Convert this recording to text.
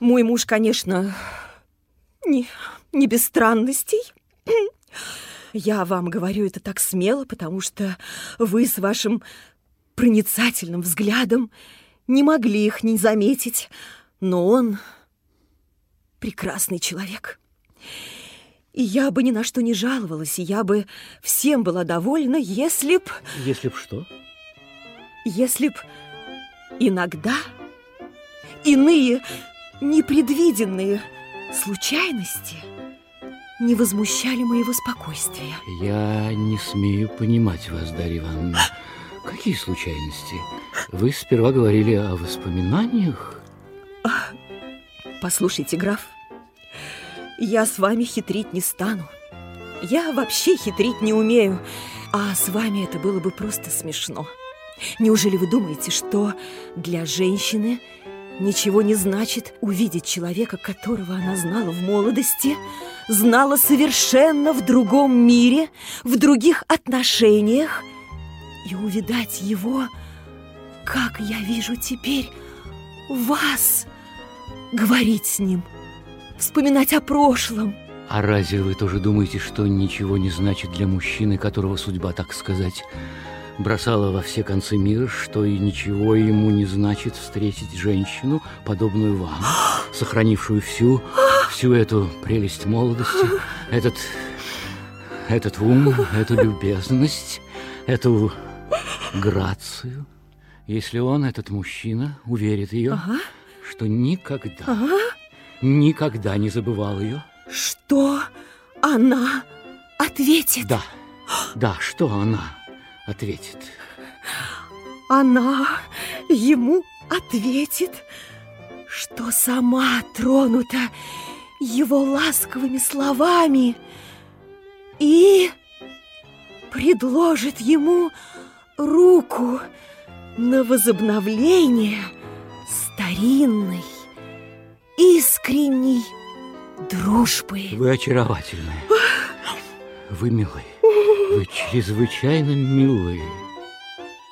Мой муж, конечно, не, не без странностей. Я вам говорю это так смело, потому что вы с вашим проницательным взглядом не могли их не заметить. Но он прекрасный человек. И я бы ни на что не жаловалась, и я бы всем была довольна, если б... Если б что? Если б иногда иные непредвиденные случайности не возмущали моего спокойствия. Я не смею понимать вас, Дарья Ивановна. Какие случайности? Вы сперва говорили о воспоминаниях? Послушайте, граф, я с вами хитрить не стану. Я вообще хитрить не умею, а с вами это было бы просто смешно. Неужели вы думаете, что для женщины ничего не значит увидеть человека, которого она знала в молодости, знала совершенно в другом мире, в других отношениях, и увидать его, как я вижу теперь вас, говорить с ним, вспоминать о прошлом. А разве вы тоже думаете, что ничего не значит для мужчины, которого судьба, так сказать, бросала во все концы мира, что и ничего ему не значит встретить женщину, подобную вам, сохранившую всю, всю эту прелесть молодости, этот, этот ум, эту любезность, эту грацию. Если он, этот мужчина, уверит ее, ага. что никогда, ага. никогда не забывал ее. Что она ответит? Да, да, что она ответит? Она ему ответит, что сама тронута его ласковыми словами и предложит ему руку на возобновление старинной, искренней дружбы. Вы очаровательны. Вы милые. Вы чрезвычайно милые.